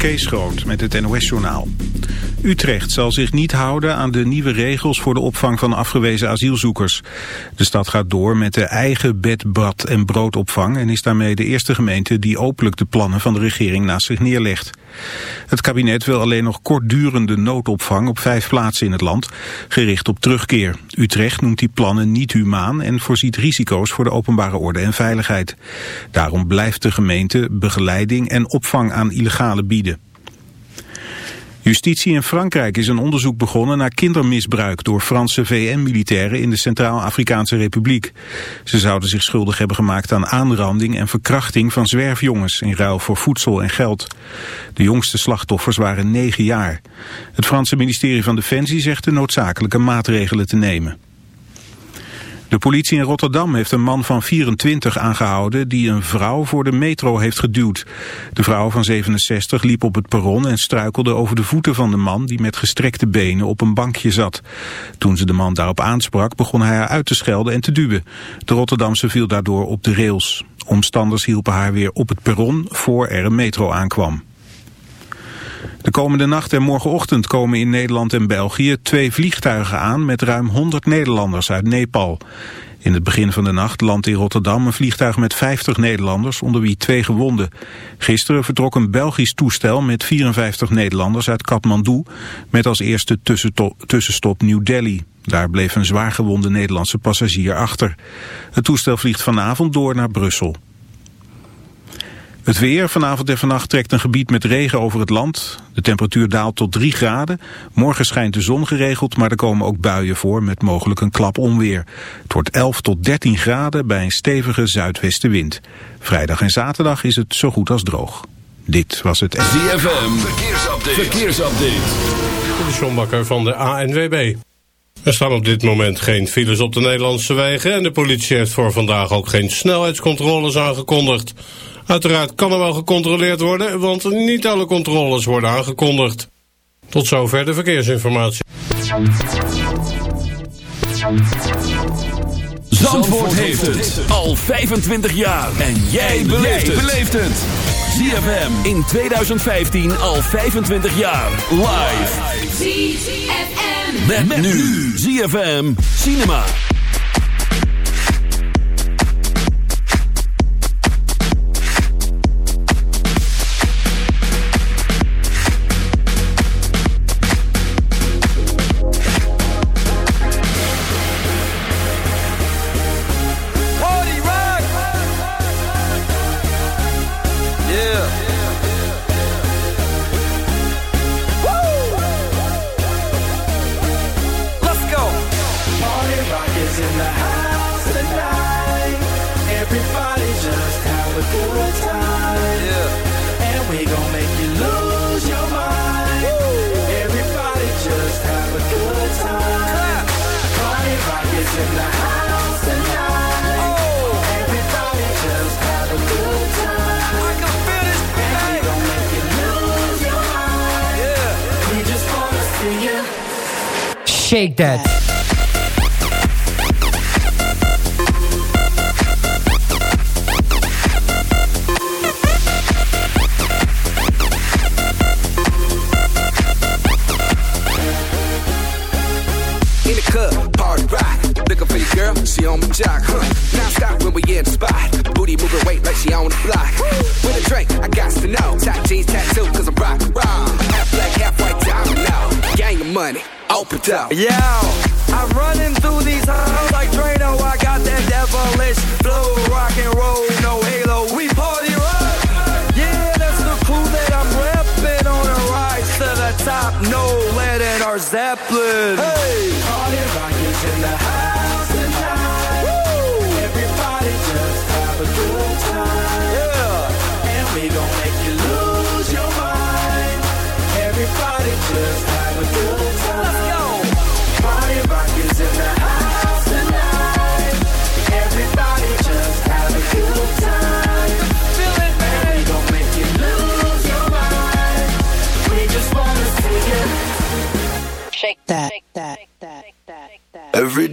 Kees Groot met het NOS-journaal. Utrecht zal zich niet houden aan de nieuwe regels voor de opvang van afgewezen asielzoekers. De stad gaat door met de eigen bed, bad en broodopvang... en is daarmee de eerste gemeente die openlijk de plannen van de regering naast zich neerlegt. Het kabinet wil alleen nog kortdurende noodopvang op vijf plaatsen in het land, gericht op terugkeer. Utrecht noemt die plannen niet humaan en voorziet risico's voor de openbare orde en veiligheid. Daarom blijft de gemeente begeleiding en opvang aan illegale bieden. Justitie in Frankrijk is een onderzoek begonnen naar kindermisbruik door Franse VN-militairen in de Centraal-Afrikaanse Republiek. Ze zouden zich schuldig hebben gemaakt aan aanranding en verkrachting van zwerfjongens in ruil voor voedsel en geld. De jongste slachtoffers waren negen jaar. Het Franse ministerie van Defensie zegt de noodzakelijke maatregelen te nemen. De politie in Rotterdam heeft een man van 24 aangehouden die een vrouw voor de metro heeft geduwd. De vrouw van 67 liep op het perron en struikelde over de voeten van de man die met gestrekte benen op een bankje zat. Toen ze de man daarop aansprak begon hij haar uit te schelden en te duwen. De Rotterdamse viel daardoor op de rails. Omstanders hielpen haar weer op het perron voor er een metro aankwam. De komende nacht en morgenochtend komen in Nederland en België twee vliegtuigen aan met ruim 100 Nederlanders uit Nepal. In het begin van de nacht landt in Rotterdam een vliegtuig met 50 Nederlanders, onder wie twee gewonden. Gisteren vertrok een Belgisch toestel met 54 Nederlanders uit Kathmandu, met als eerste tussenstop New Delhi. Daar bleef een zwaargewonde Nederlandse passagier achter. Het toestel vliegt vanavond door naar Brussel. Het weer, vanavond en vannacht trekt een gebied met regen over het land. De temperatuur daalt tot 3 graden. Morgen schijnt de zon geregeld, maar er komen ook buien voor met mogelijk een klap onweer. Het wordt 11 tot 13 graden bij een stevige zuidwestenwind. Vrijdag en zaterdag is het zo goed als droog. Dit was het... ZFM, verkeersupdate. verkeersupdate. De Sjombakker van de ANWB. Er staan op dit moment geen files op de Nederlandse wegen... en de politie heeft voor vandaag ook geen snelheidscontroles aangekondigd. Uiteraard kan er wel gecontroleerd worden, want niet alle controles worden aangekondigd. Tot zover de verkeersinformatie. Zandvoort heeft het al 25 jaar. En jij beleeft het. ZFM in 2015 al 25 jaar. Live. ZFM. Met, nu. ZFM Cinema. Shake that. Out. Yeah, I'm running through these halls like Drano. I got that devilish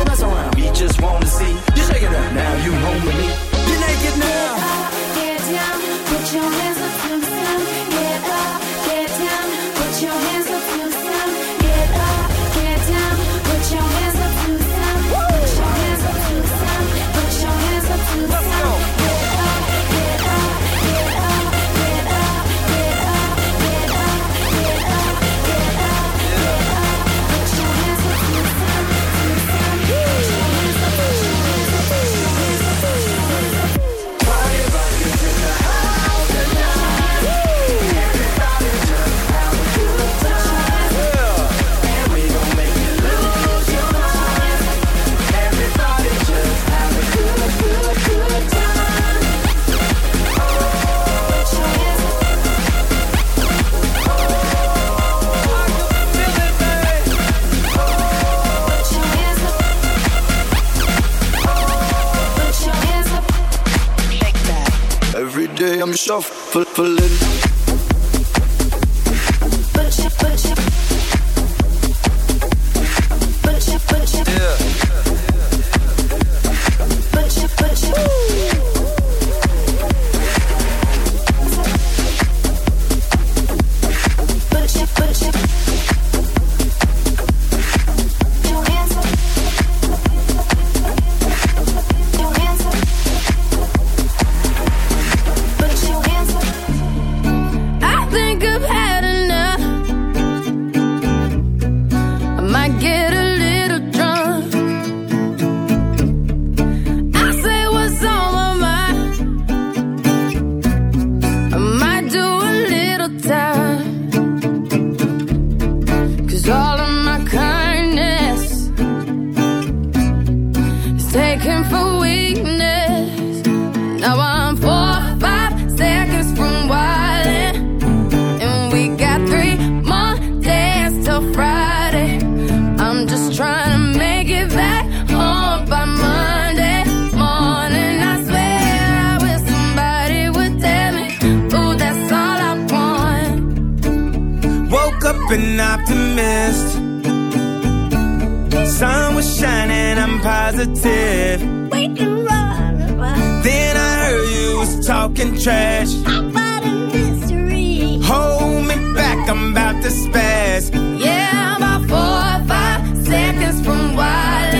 don't mess around. We just wanna see you shaking up. Now you home with me. You're naked now. positive. We can run. Then I heard you was talking trash. About a mystery. Hold me back, I'm about to spaz. Yeah, I'm about four or five seconds from wild.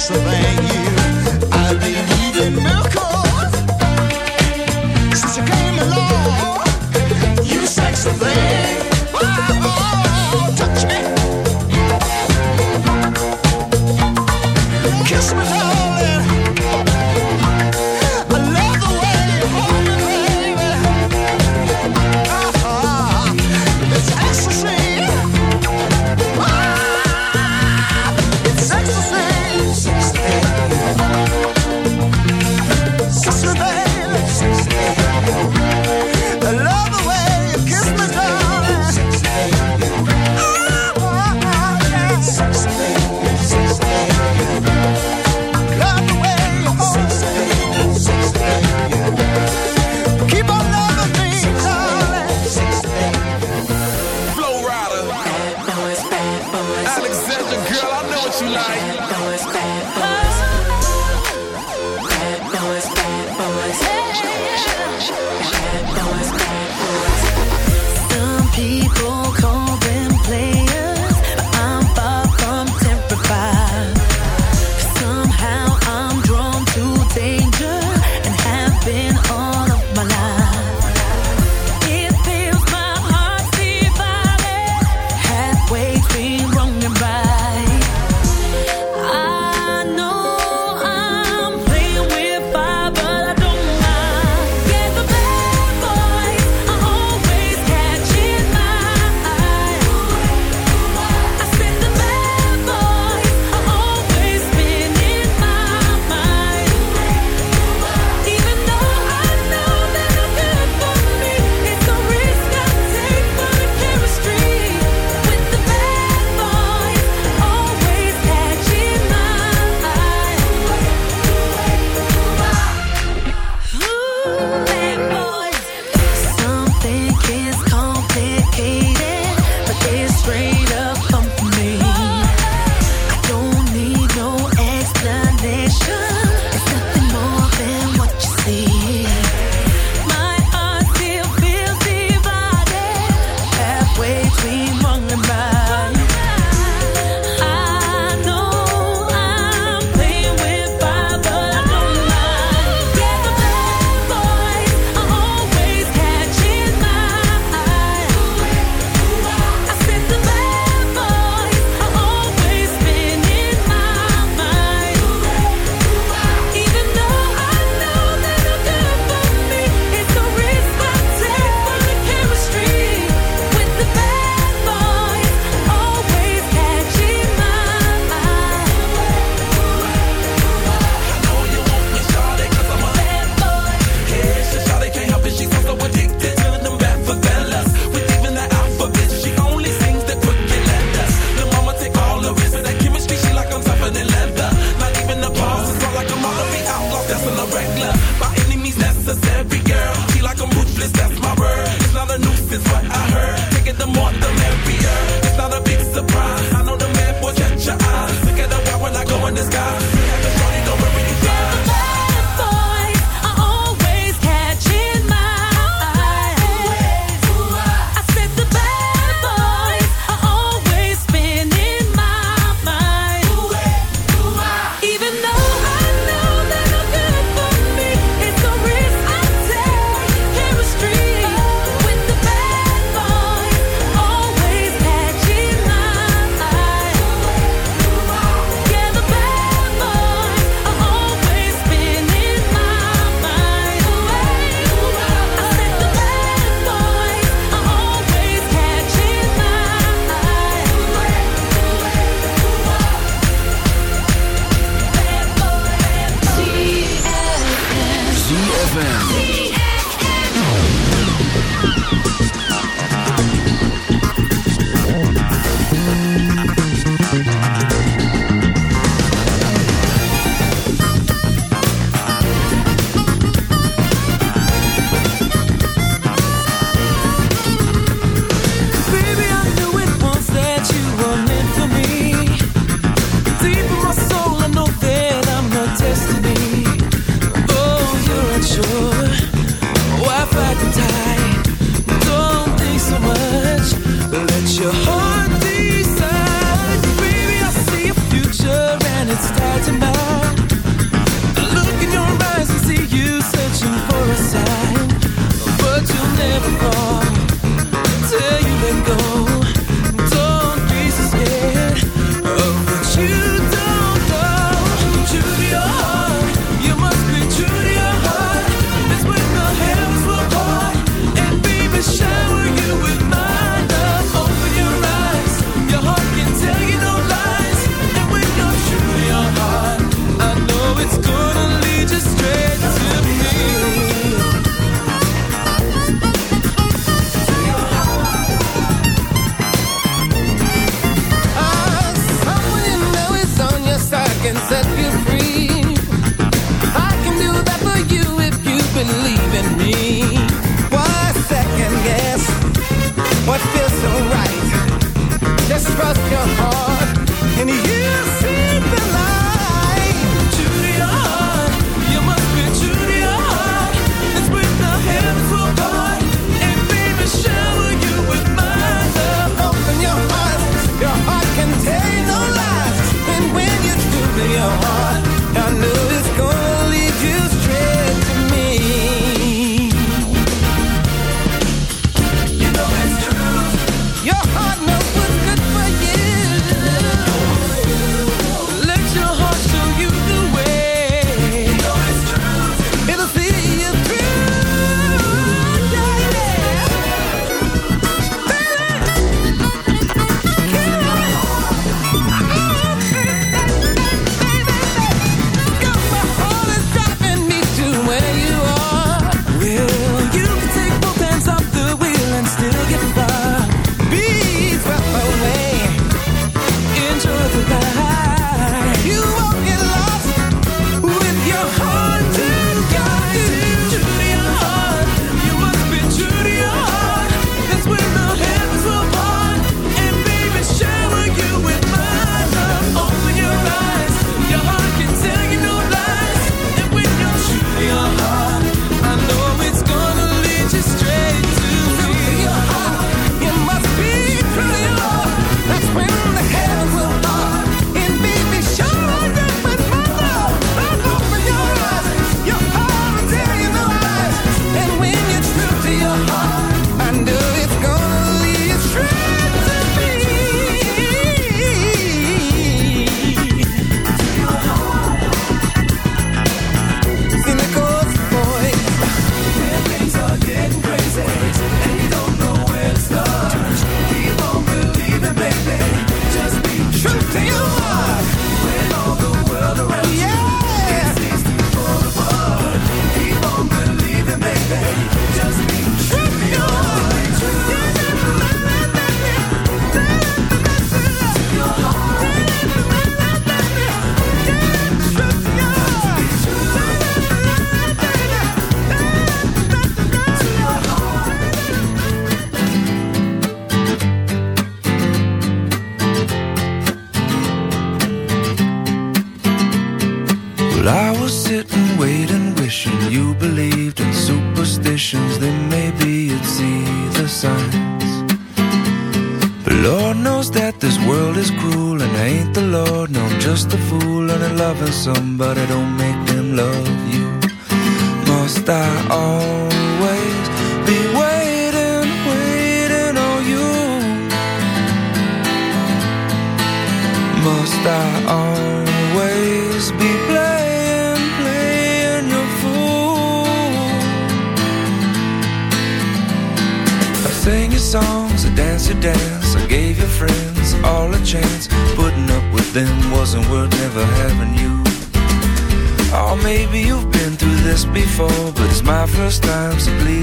Thing, sexy thing, you.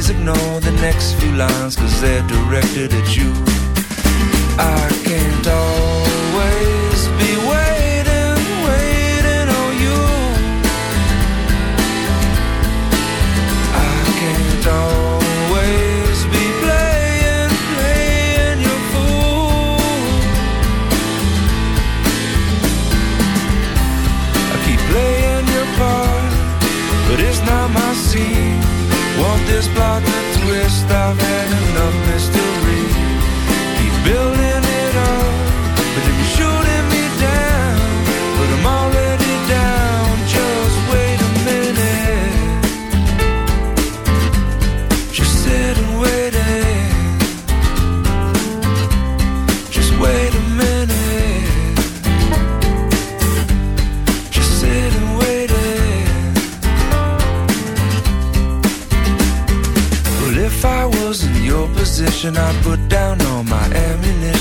ignore the next few lines, cause they're directed at you. I can't talk.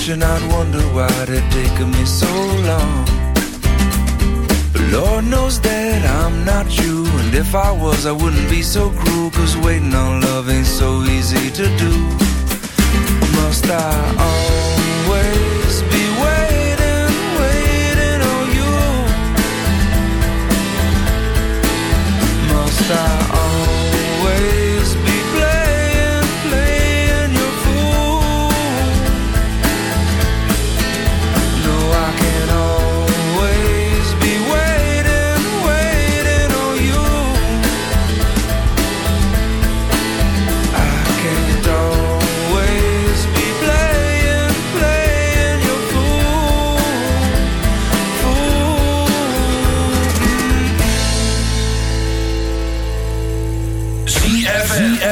And I'd wonder why it taken me so long. But Lord knows that I'm not you, and if I was, I wouldn't be so cruel, cause waiting on love ain't so easy to do. Must I always?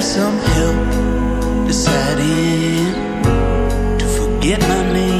have some help deciding to forget my name.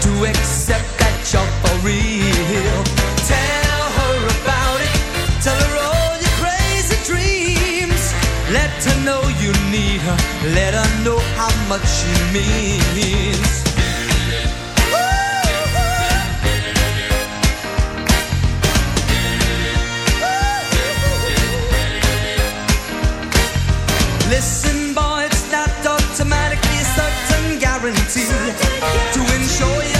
to accept that you're for real. Tell her about it. Tell her all your crazy dreams. Let her know you need her. Let her know how much she means. Listen, boy, it's not automatically a certain guarantee. To ensure you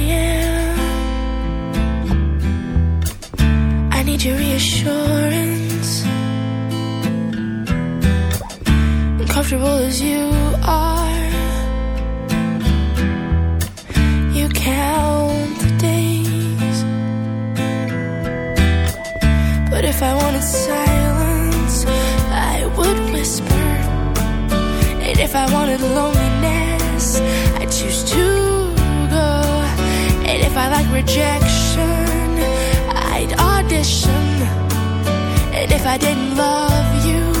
silence, I would whisper. And if I wanted loneliness, I'd choose to go. And if I like rejection, I'd audition. And if I didn't love you,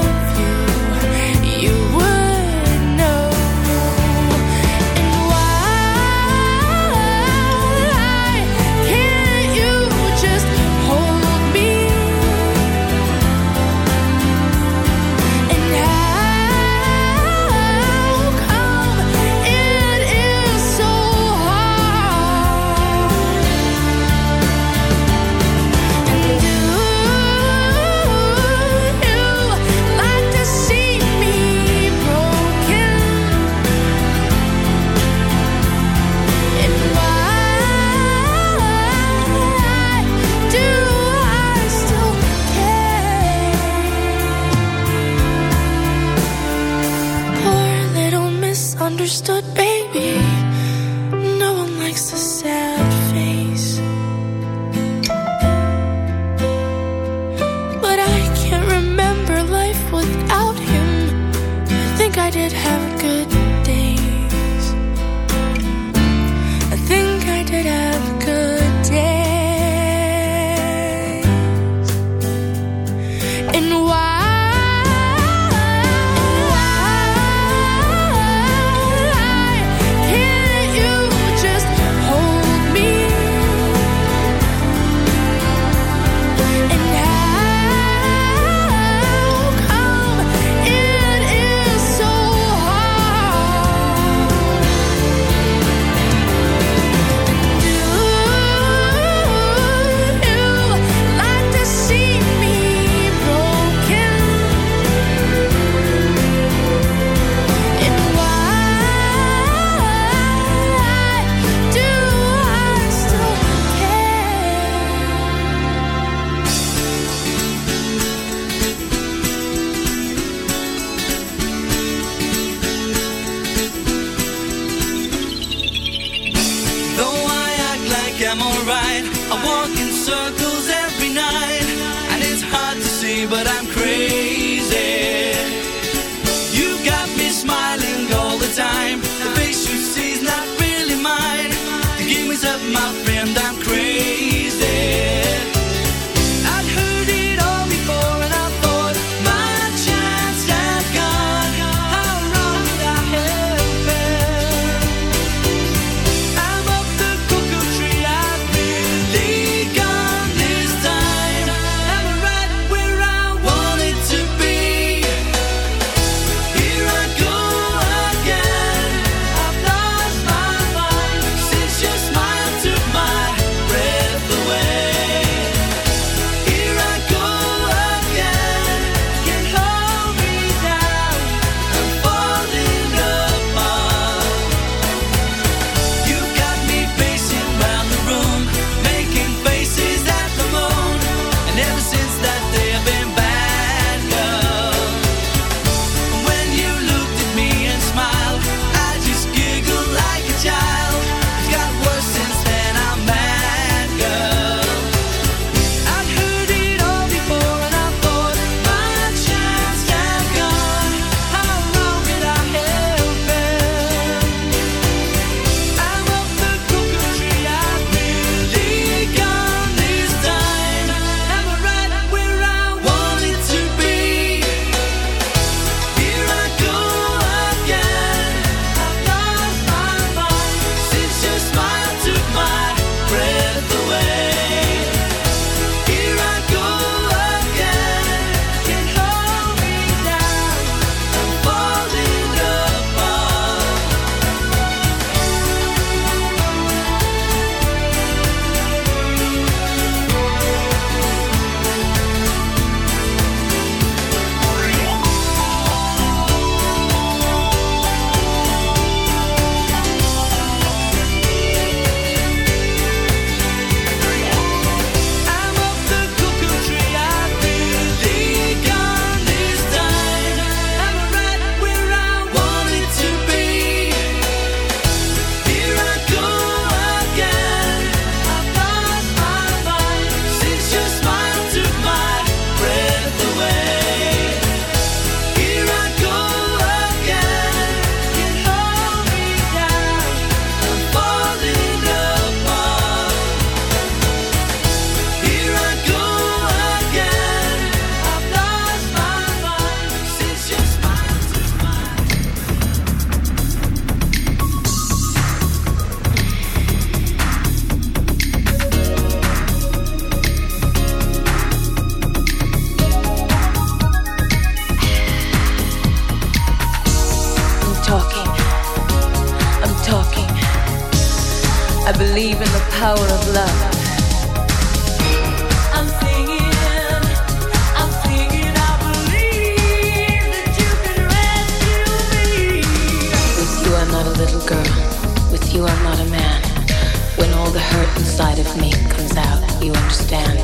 you understand.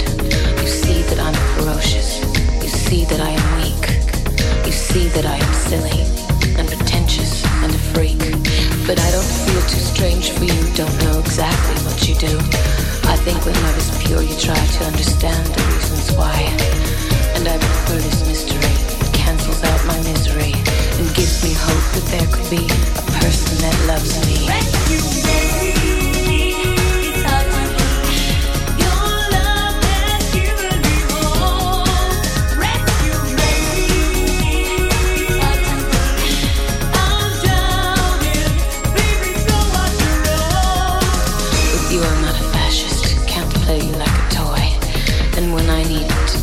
You see that I'm ferocious. You see that I am weak. You see that I am silly and pretentious and a freak. But I don't feel too strange for you, don't know exactly what you do. I think when love is pure, you try to understand the reasons why. And I prefer this mystery. It cancels out my misery and gives me hope that there could be a person that loves me.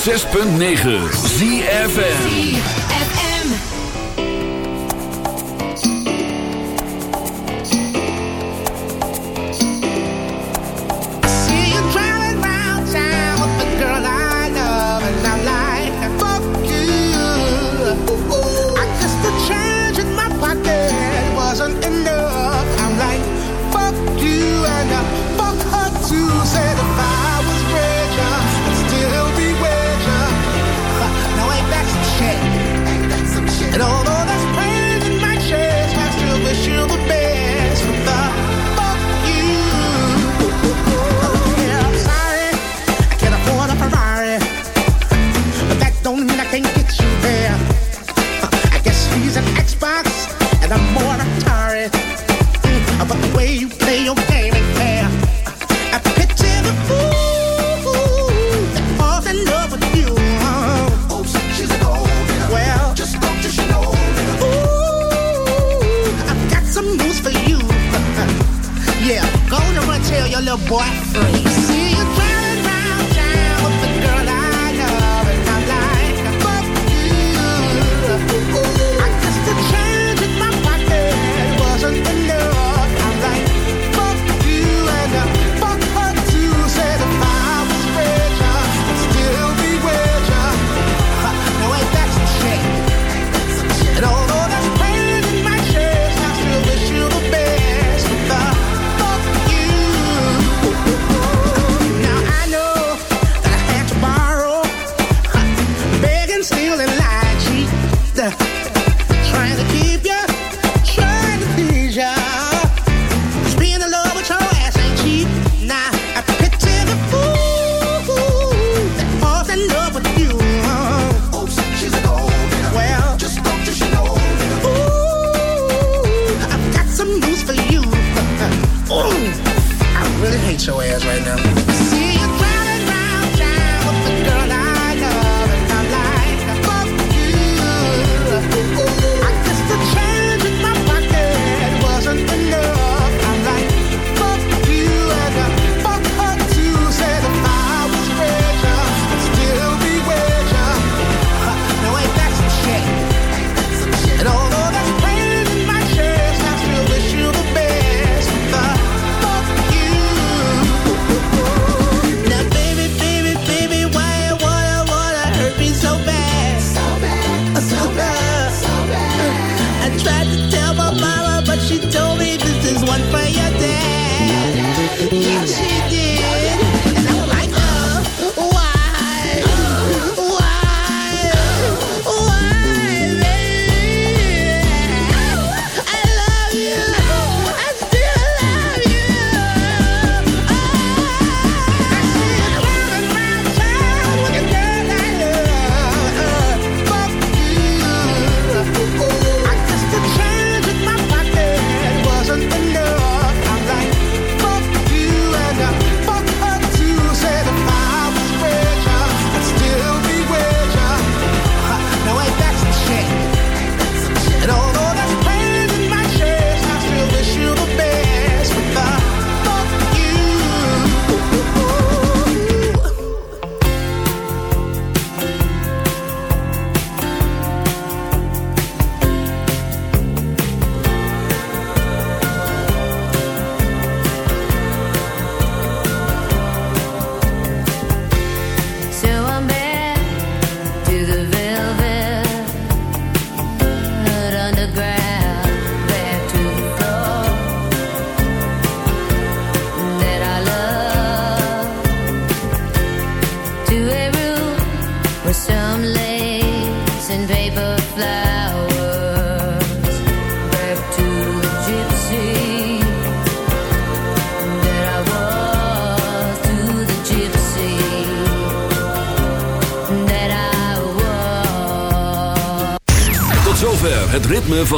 106.9 ZFN. boyfriend.